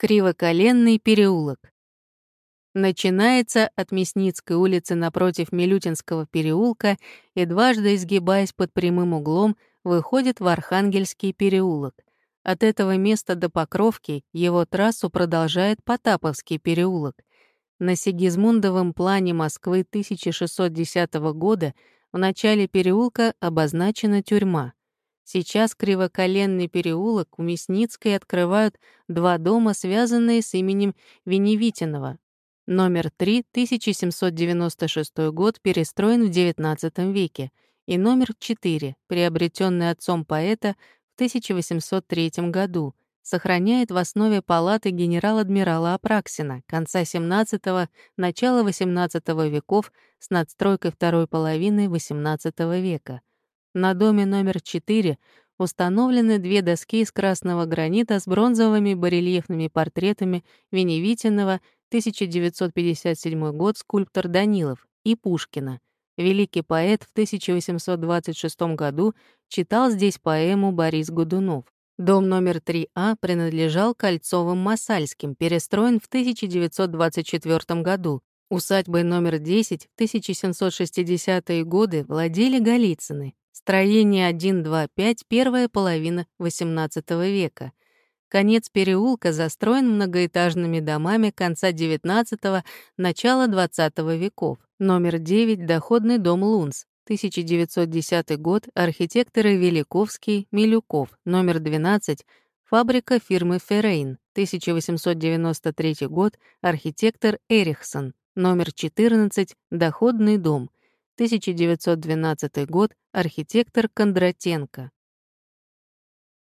Кривоколенный переулок. Начинается от Мясницкой улицы напротив Милютинского переулка и дважды изгибаясь под прямым углом, выходит в Архангельский переулок. От этого места до Покровки его трассу продолжает Потаповский переулок. На Сигизмундовом плане Москвы 1610 года в начале переулка обозначена тюрьма. Сейчас Кривоколенный переулок у Мясницкой открывают два дома, связанные с именем Веневитинова. Номер 3, 1796 год, перестроен в XIX веке, и номер 4, приобретенный отцом поэта в 1803 году, сохраняет в основе палаты генерал-адмирала Апраксина конца XVII – начала XVIII веков с надстройкой второй половины XVIII века. На доме номер 4 установлены две доски из красного гранита с бронзовыми барельефными портретами Веневитиного, 1957 год, скульптор Данилов, и Пушкина. Великий поэт в 1826 году читал здесь поэму Борис Годунов. Дом номер 3А принадлежал Кольцовым-Масальским, перестроен в 1924 году. Усадьбой номер 10 в 1760-е годы владели Голицыны. Строение 1-2-5, первая половина XVIII века. Конец переулка застроен многоэтажными домами конца XIX – начала XX веков. Номер 9 – доходный дом Лунс. 1910 год, архитекторы Великовский, Милюков. Номер 12 – фабрика фирмы Феррейн. 1893 год, архитектор Эрихсон. Номер 14 – доходный дом. 1912 год, архитектор Кондратенко.